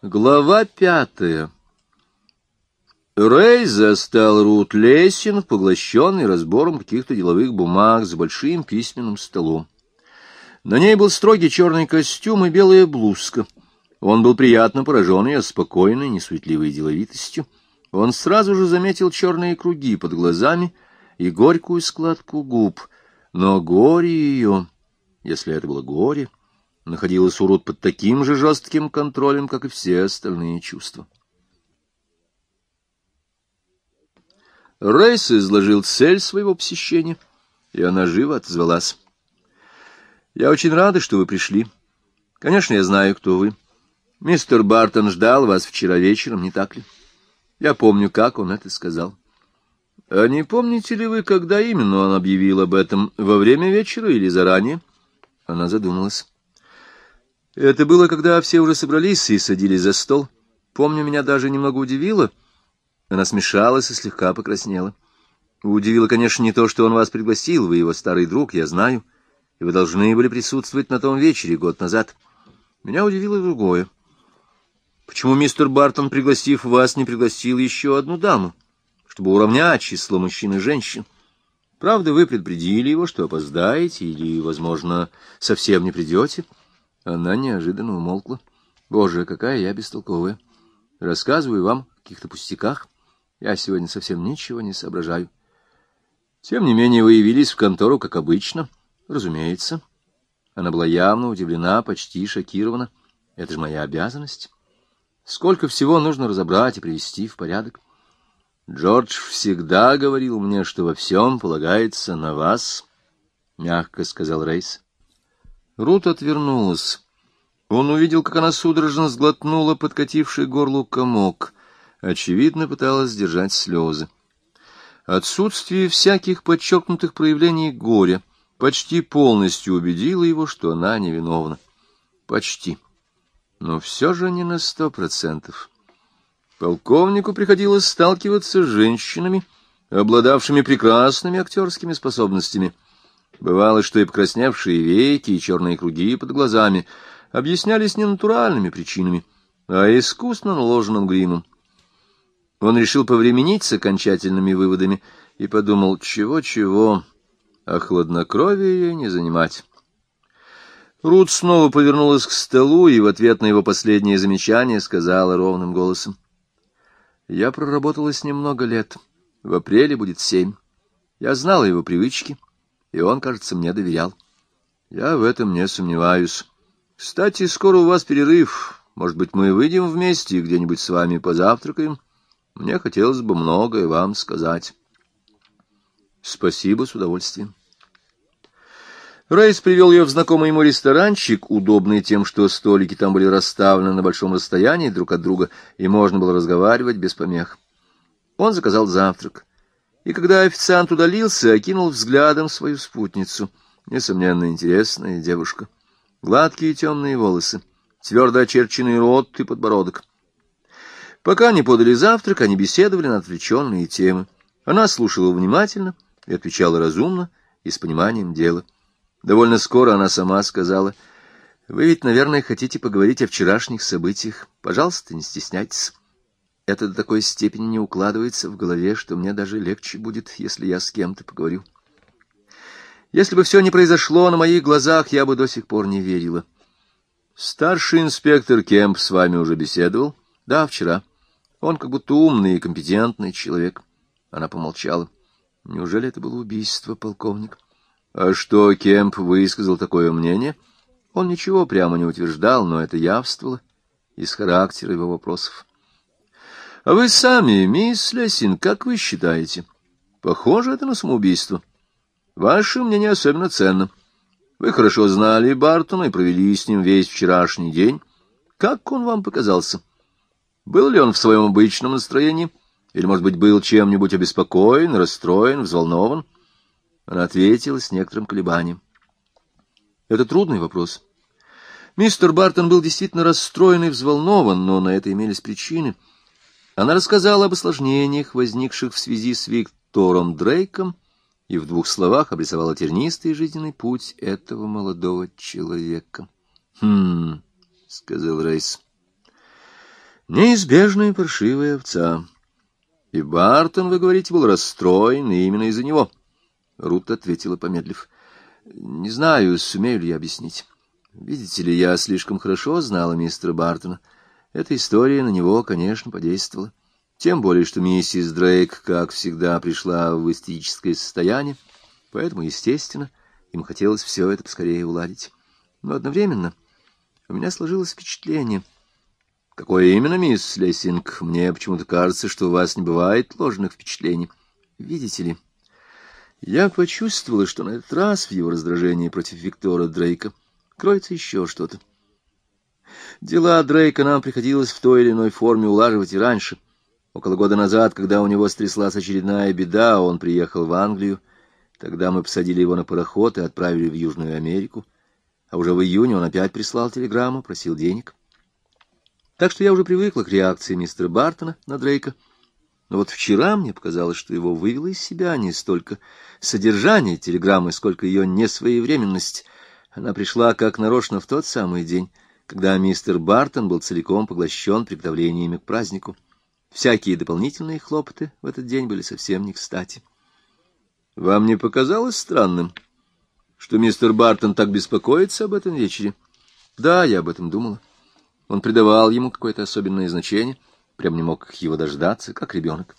Глава пятая Рэй застал Рут Лессинг, поглощенный разбором каких-то деловых бумаг за большим письменным столом. На ней был строгий черный костюм и белая блузка. Он был приятно поражен ее спокойной, несуетливой деловитостью. Он сразу же заметил черные круги под глазами и горькую складку губ. Но горе ее, если это было горе, находилось у Рут под таким же жестким контролем, как и все остальные чувства. Рейс изложил цель своего посещения, и она живо отозвалась. «Я очень рада, что вы пришли. Конечно, я знаю, кто вы. Мистер Бартон ждал вас вчера вечером, не так ли? Я помню, как он это сказал. А не помните ли вы, когда именно он объявил об этом, во время вечера или заранее?» Она задумалась. «Это было, когда все уже собрались и садились за стол. Помню, меня даже немного удивило» Она смешалась и слегка покраснела. Удивило, конечно, не то, что он вас пригласил, вы его старый друг, я знаю, и вы должны были присутствовать на том вечере год назад. Меня удивило другое. Почему мистер Бартон, пригласив вас, не пригласил еще одну даму, чтобы уравнять число мужчин и женщин? Правда, вы предупредили его, что опоздаете или, возможно, совсем не придете? Она неожиданно умолкла. Боже, какая я бестолковая. Рассказываю вам о каких-то пустяках. Я сегодня совсем ничего не соображаю. Тем не менее, вы явились в контору, как обычно. Разумеется. Она была явно удивлена, почти шокирована. Это же моя обязанность. Сколько всего нужно разобрать и привести в порядок. Джордж всегда говорил мне, что во всем полагается на вас, — мягко сказал Рейс. Рут отвернулась. Он увидел, как она судорожно сглотнула подкативший горлу комок — очевидно, пыталась сдержать слезы. Отсутствие всяких подчеркнутых проявлений горя почти полностью убедило его, что она невиновна. Почти. Но все же не на сто процентов. Полковнику приходилось сталкиваться с женщинами, обладавшими прекрасными актерскими способностями. Бывало, что и покрасневшие веки, и черные круги под глазами объяснялись не натуральными причинами, а искусно наложенным гримом. Он решил повременить с окончательными выводами и подумал, чего-чего, а хладнокровие не занимать. Рут снова повернулась к столу и в ответ на его последнее замечание сказала ровным голосом. «Я проработала с ним много лет. В апреле будет семь. Я знала его привычки, и он, кажется, мне доверял. Я в этом не сомневаюсь. Кстати, скоро у вас перерыв. Может быть, мы выйдем вместе и где-нибудь с вами позавтракаем?» Мне хотелось бы многое вам сказать. Спасибо, с удовольствием. Рейс привел ее в знакомый ему ресторанчик, удобный тем, что столики там были расставлены на большом расстоянии друг от друга, и можно было разговаривать без помех. Он заказал завтрак, и когда официант удалился, окинул взглядом свою спутницу. Несомненно, интересная девушка. Гладкие темные волосы, твердо очерченный рот и подбородок. Пока они подали завтрак, они беседовали на отвлеченные темы. Она слушала внимательно и отвечала разумно и с пониманием дела. Довольно скоро она сама сказала, «Вы ведь, наверное, хотите поговорить о вчерашних событиях. Пожалуйста, не стесняйтесь. Это до такой степени не укладывается в голове, что мне даже легче будет, если я с кем-то поговорю. Если бы все не произошло на моих глазах, я бы до сих пор не верила. Старший инспектор Кемп с вами уже беседовал? Да, вчера. Он как будто умный и компетентный человек. Она помолчала. Неужели это было убийство, полковник? А что, Кемп высказал такое мнение? Он ничего прямо не утверждал, но это явствовало из характера его вопросов. А вы сами, мисс Лессин, как вы считаете? Похоже это на самоубийство. Ваше мнение особенно ценно. Вы хорошо знали Бартона и провели с ним весь вчерашний день. Как он вам показался? Был ли он в своем обычном настроении? Или, может быть, был чем-нибудь обеспокоен, расстроен, взволнован? Она ответила с некоторым колебанием. Это трудный вопрос. Мистер Бартон был действительно расстроен и взволнован, но на это имелись причины. Она рассказала об осложнениях, возникших в связи с Виктором Дрейком, и в двух словах обрисовала тернистый жизненный путь этого молодого человека. «Хм...» — сказал Рейс. Неизбежная паршивая овца. И Бартон, вы говорите, был расстроен именно из-за него. Рут ответила, помедлив. Не знаю, сумею ли я объяснить. Видите ли, я слишком хорошо знала мистера Бартона. Эта история на него, конечно, подействовала. Тем более, что миссис Дрейк, как всегда, пришла в истерическое состояние, поэтому, естественно, им хотелось все это поскорее уладить. Но одновременно у меня сложилось впечатление. Какое именно, мисс Лессинг? Мне почему-то кажется, что у вас не бывает ложных впечатлений. Видите ли, я почувствовала, что на этот раз в его раздражении против Виктора Дрейка кроется еще что-то. Дела Дрейка нам приходилось в той или иной форме улаживать и раньше — Около года назад, когда у него стряслась очередная беда, он приехал в Англию. Тогда мы посадили его на пароход и отправили в Южную Америку. А уже в июне он опять прислал телеграмму, просил денег. Так что я уже привыкла к реакции мистера Бартона на Дрейка. Но вот вчера мне показалось, что его вывело из себя не столько содержание телеграммы, сколько ее несвоевременность. Она пришла как нарочно в тот самый день, когда мистер Бартон был целиком поглощен приготовлениями к празднику. Всякие дополнительные хлопоты в этот день были совсем не кстати. Вам не показалось странным, что мистер Бартон так беспокоится об этом вечере? Да, я об этом думала. Он придавал ему какое-то особенное значение, прям не мог его дождаться, как ребенок.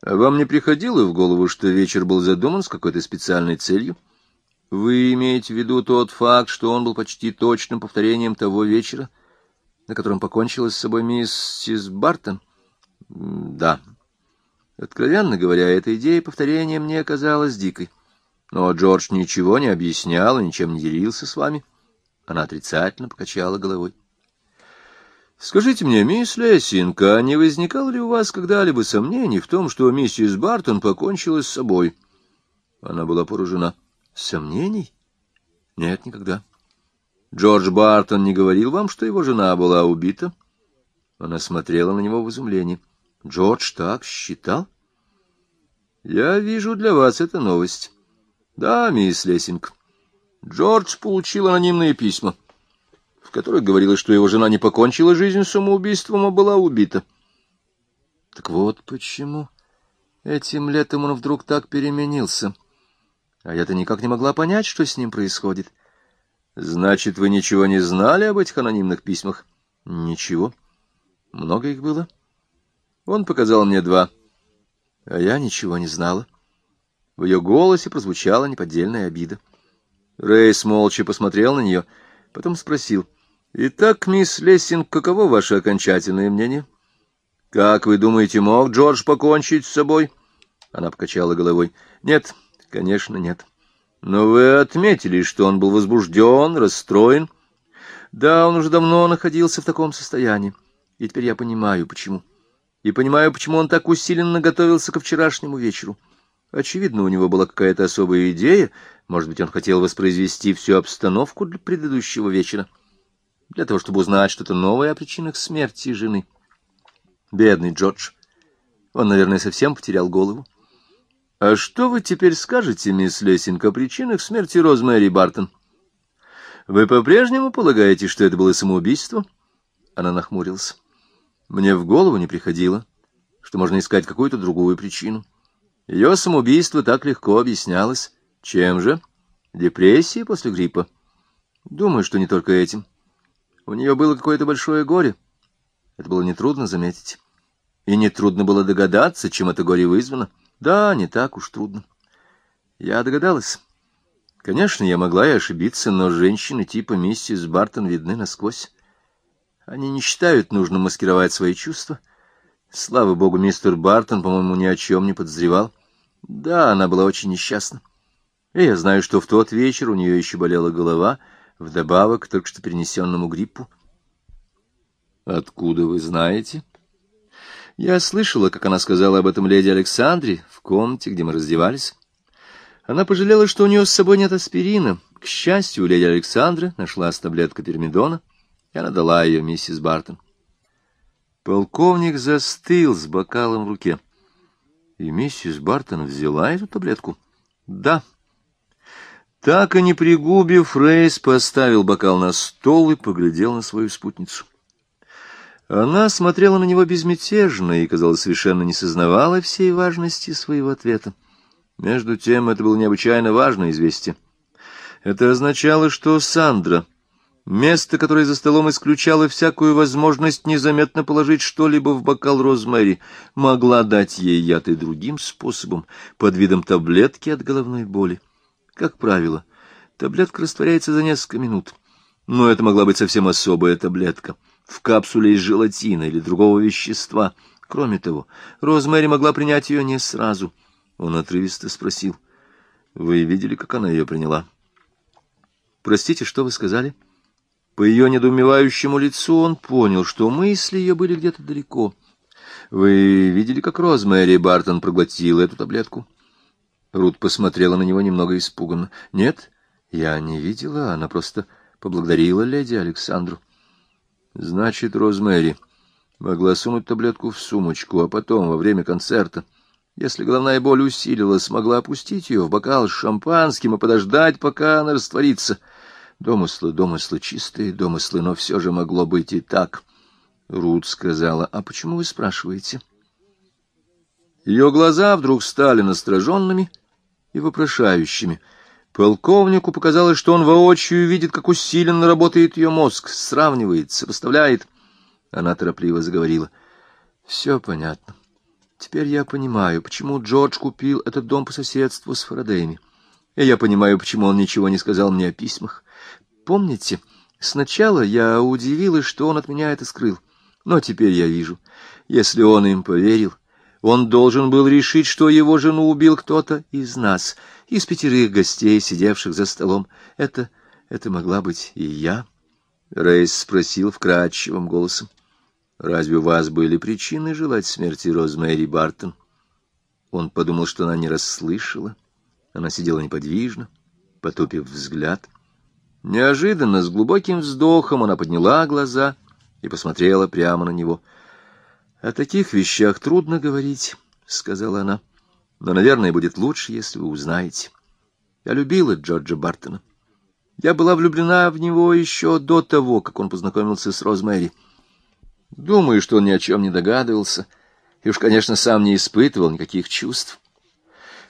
А вам не приходило в голову, что вечер был задуман с какой-то специальной целью? Вы имеете в виду тот факт, что он был почти точным повторением того вечера, на котором покончила с собой миссис Бартон? Да. Откровенно говоря, эта идея повторения мне казалась дикой. Но Джордж ничего не объяснял и ничем не делился с вами. Она отрицательно покачала головой. Скажите мне, мисс Лессинг, а не возникало ли у вас когда-либо сомнений в том, что миссис Бартон покончила с собой? Она была поражена. Сомнений? Нет, никогда. Джордж Бартон не говорил вам, что его жена была убита? Она смотрела на него в изумлении. Джордж так считал? Я вижу для вас это новость. Да, мисс Лессинг. Джордж получил анонимные письма, в которых говорилось, что его жена не покончила жизнь самоубийством, а была убита. Так вот почему этим летом он вдруг так переменился. А я-то никак не могла понять, что с ним происходит. Значит, вы ничего не знали об этих анонимных письмах? Ничего. Много их было? — он показал мне два, а я ничего не знала. В ее голосе прозвучала неподдельная обида. Рейс молча посмотрел на нее, потом спросил. — Итак, мисс Лессинг, каково ваше окончательное мнение? — Как вы думаете, мог Джордж покончить с собой? Она покачала головой. — Нет, конечно, нет. Но вы отметили, что он был возбужден, расстроен. Да, он уже давно находился в таком состоянии. И теперь я понимаю, почему. — и понимаю, почему он так усиленно готовился ко вчерашнему вечеру. Очевидно, у него была какая-то особая идея, может быть, он хотел воспроизвести всю обстановку для предыдущего вечера, для того, чтобы узнать что-то новое о причинах смерти жены. Бедный Джордж. Он, наверное, совсем потерял голову. — А что вы теперь скажете, мисс Лессинг, о причинах смерти Розмэри Бартон? — Вы по-прежнему полагаете, что это было самоубийство? Она нахмурилась. Мне в голову не приходило, что можно искать какую-то другую причину. Ее самоубийство так легко объяснялось. Чем же? Депрессией после гриппа? Думаю, что не только этим. У нее было какое-то большое горе. Это было нетрудно заметить. И нетрудно было догадаться, чем это горе вызвано. Да, не так уж трудно. Я догадалась. Конечно, я могла и ошибиться, но женщины типа миссис Бартон видны насквозь. Они не считают нужным маскировать свои чувства. Слава богу, мистер Бартон, по-моему, ни о чем не подозревал. Да, она была очень несчастна. И я знаю, что в тот вечер у нее еще болела голова, вдобавок к только что перенесенному гриппу. Откуда вы знаете? Я слышала, как она сказала об этом леди Александре в комнате, где мы раздевались. Она пожалела, что у нее с собой нет аспирина. К счастью, леди Александры нашлась таблетка пермидона, и она дала ее миссис Бартон. Полковник застыл с бокалом в руке. И миссис Бартон взяла эту таблетку? Да. Так и не пригубив, Рейс поставил бокал на стол и поглядел на свою спутницу. Она смотрела на него безмятежно и, казалось, совершенно не сознавала всей важности своего ответа. Между тем, это было необычайно важное известие. Это означало, что Сандра, место, которое за столом исключало всякую возможность незаметно положить что-либо в бокал розмари, могла дать ей яд и другим способом, под видом таблетки от головной боли. Как правило, таблетка растворяется за несколько минут, но это могла быть совсем особая таблетка — в капсуле из желатина или другого вещества. Кроме того, Розмэри могла принять ее не сразу. Он отрывисто спросил. — Вы видели, как она ее приняла? — Простите, что вы сказали? По ее недоумевающему лицу он понял, что мысли ее были где-то далеко. — Вы видели, как Розмэри Бартон проглотила эту таблетку? Рут посмотрела на него немного испуганно. — Нет, я не видела, она просто поблагодарила леди Александру. — Значит, Розмэри могла сунуть таблетку в сумочку, а потом, во время концерта, если головная боль усилилась, могла опустить ее в бокал с шампанским и подождать, пока она растворится. Домыслы, домыслы, чистые домыслы, но все же могло быть и так. Рут сказала, — А почему вы спрашиваете? Ее глаза вдруг стали настороженными и вопрошающими — Полковнику показалось, что он воочию видит, как усиленно работает ее мозг, сравнивает, сопоставляет. Она торопливо заговорила. — Все понятно. Теперь я понимаю, почему Джордж купил этот дом по соседству с Фарадеями. И я понимаю, почему он ничего не сказал мне о письмах. Помните, сначала я удивилась, что он от меня это скрыл. Но теперь я вижу, если он им поверил, он должен был решить, что его жену убил кто-то из нас — из пятерых гостей, сидевших за столом. Это... это могла быть и я? Рейс спросил вкрадчивым голосом. «Разве у вас были причины желать смерти Розмэри Бартон?» Он подумал, что она не расслышала. Она сидела неподвижно, потупив взгляд. Неожиданно, с глубоким вздохом, она подняла глаза и посмотрела прямо на него. «О таких вещах трудно говорить», — сказала она. Но, наверное, будет лучше, если вы узнаете. Я любила Джорджа Бартона. Я была влюблена в него еще до того, как он познакомился с Розмэри. Думаю, что он ни о чем не догадывался, и уж, конечно, сам не испытывал никаких чувств.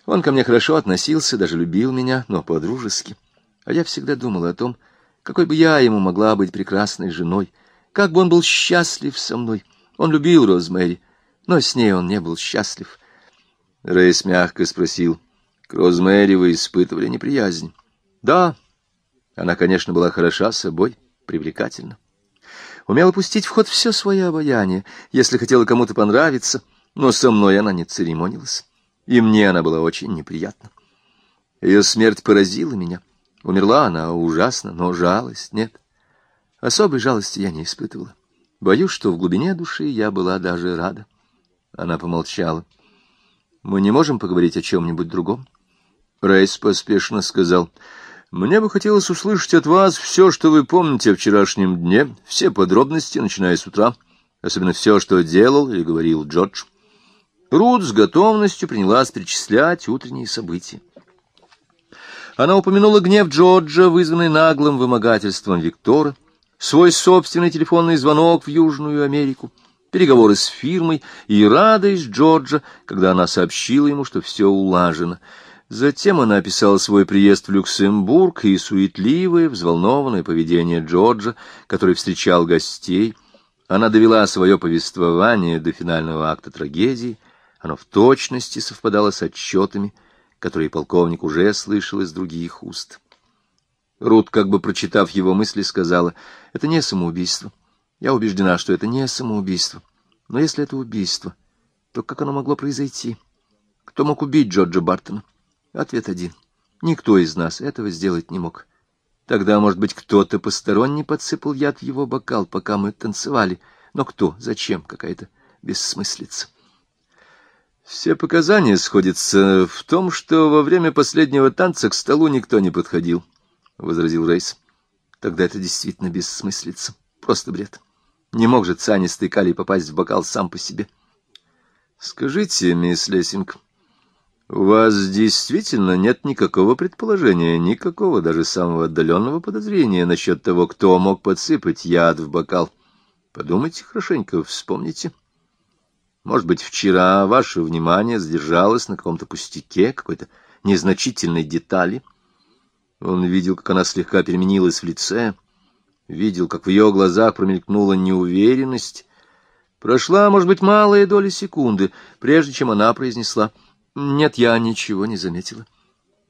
Он ко мне хорошо относился, даже любил меня, но по-дружески. А я всегда думала о том, какой бы я ему могла быть прекрасной женой, как бы он был счастлив со мной. Он любил Розмэри, но с ней он не был счастлив. Рейс мягко спросил. К Розмэри вы испытывали неприязнь? Да. Она, конечно, была хороша собой, привлекательна. Умела пустить в ход все свое обаяние, если хотела кому-то понравиться, но со мной она не церемонилась. И мне она была очень неприятна. Ее смерть поразила меня. Умерла она ужасно, но жалость нет. Особой жалости я не испытывала. Боюсь, что в глубине души я была даже рада. Она помолчала. Мы не можем поговорить о чем-нибудь другом? Рейс поспешно сказал. Мне бы хотелось услышать от вас все, что вы помните о вчерашнем дне, все подробности, начиная с утра, особенно все, что делал или говорил Джордж. Рут с готовностью принялась перечислять утренние события. Она упомянула гнев Джорджа, вызванный наглым вымогательством Виктора, свой собственный телефонный звонок в Южную Америку, переговоры с фирмой и радость Джорджа, когда она сообщила ему, что все улажено. Затем она описала свой приезд в Люксембург и суетливое, взволнованное поведение Джорджа, который встречал гостей. Она довела свое повествование до финального акта трагедии. Оно в точности совпадало с отчетами, которые полковник уже слышал из других уст. Рут, как бы прочитав его мысли, сказала, «Это не самоубийство. Я убеждена, что это не самоубийство. Но если это убийство, то как оно могло произойти? Кто мог убить Джорджа Бартона? Ответ один. Никто из нас этого сделать не мог. Тогда, может быть, кто-то посторонний подсыпал яд в его бокал, пока мы танцевали. Но кто? Зачем? Какая-то бессмыслица. Все показания сходятся в том, что во время последнего танца к столу никто не подходил, — возразил Рейс. Тогда это действительно бессмыслица. Просто бред. Не мог же цианистый калий попасть в бокал сам по себе. Скажите, мисс Лессинг, у вас действительно нет никакого предположения, никакого даже самого отдаленного подозрения насчет того, кто мог подсыпать яд в бокал? Подумайте хорошенько, вспомните. Может быть, вчера ваше внимание задержалось на каком-то пустяке, какой-то незначительной детали. Он видел, как она слегка переменилась в лице, видел, как в ее глазах промелькнула неуверенность. Прошла, может быть, малая доля секунды, прежде чем она произнесла «Нет, я ничего не заметила».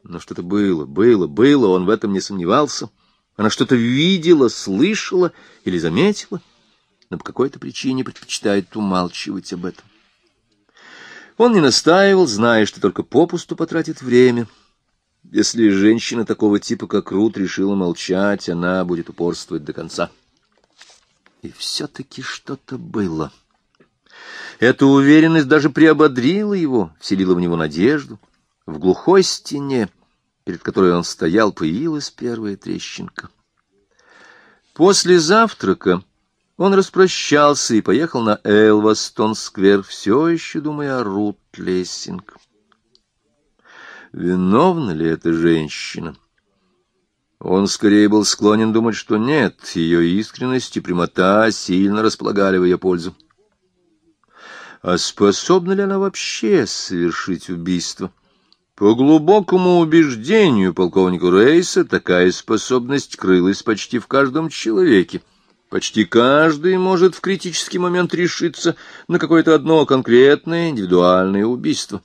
Но что-то было, было, было, он в этом не сомневался. Она что-то видела, слышала или заметила, но по какой-то причине предпочитает умалчивать об этом. Он не настаивал, зная, что только попусту потратит время. Если женщина такого типа, как Рут, решила молчать, она будет упорствовать до конца. И все-таки что-то было. Эта уверенность даже приободрила его, вселила в него надежду. В глухой стене, перед которой он стоял, появилась первая трещинка. После завтрака он распрощался и поехал на Элвастон-сквер, все еще думая о Рут Лессинг. Виновна ли эта женщина? Он скорее был склонен думать, что нет, ее искренность и прямота сильно располагали в ее пользу. А способна ли она вообще совершить убийство? По глубокому убеждению полковника Рейса, такая способность крылась почти в каждом человеке. Почти каждый может в критический момент решиться на какое-то одно конкретное индивидуальное убийство.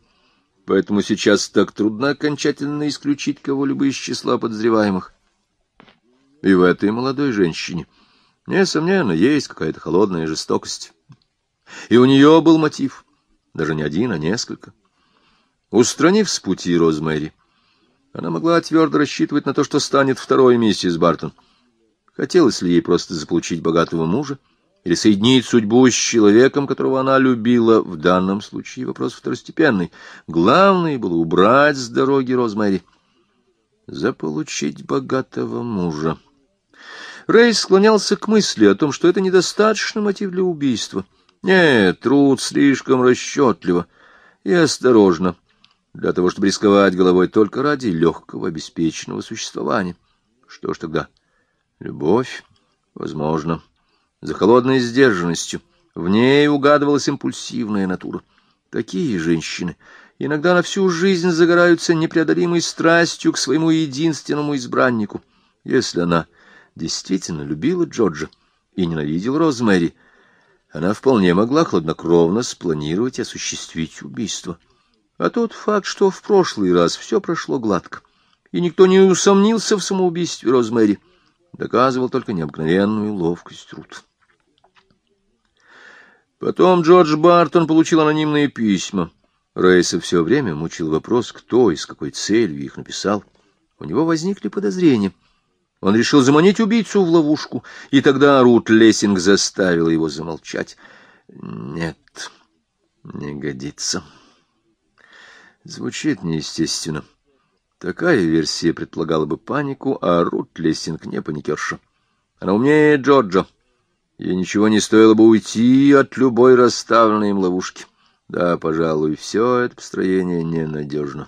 Поэтому сейчас так трудно окончательно исключить кого-либо из числа подозреваемых. И в этой молодой женщине, несомненно, есть какая-то холодная жестокость. И у нее был мотив, даже не один, а несколько. Устранив с пути Розмэри, она могла твердо рассчитывать на то, что станет второй миссис Бартон — Хотелось ли ей просто заполучить богатого мужа или соединить судьбу с человеком, которого она любила, в данном случае вопрос второстепенный. Главное было убрать с дороги Розмэри. Заполучить богатого мужа. Рэй склонялся к мысли о том, что это недостаточно мотив для убийства. Нет, труд слишком расчетливо и осторожно для того, чтобы рисковать головой только ради легкого обеспеченного существования. Что ж тогда... Любовь, возможно, за холодной сдержанностью. В ней угадывалась импульсивная натура. Такие женщины иногда на всю жизнь загораются непреодолимой страстью к своему единственному избраннику. Если она действительно любила Джорджа и ненавидела Розмэри, она вполне могла хладнокровно спланировать и осуществить убийство. А тот факт, что в прошлый раз все прошло гладко, и никто не усомнился в самоубийстве Розмэри — доказывал только необыкновенную ловкость Рут. Потом Джордж Бартон получил анонимные письма. Рейса все время мучил вопрос, кто и с какой целью их написал. У него возникли подозрения. Он решил заманить убийцу в ловушку, и тогда Рут Лессинг заставила его замолчать. Нет, не годится. Звучит неестественно. Такая версия предполагала бы панику, а Рут Лессинг не паникерша. Она умнее Джорджа. Ей ничего не стоило бы уйти от любой расставленной им ловушки. Да, пожалуй, все это построение ненадежно.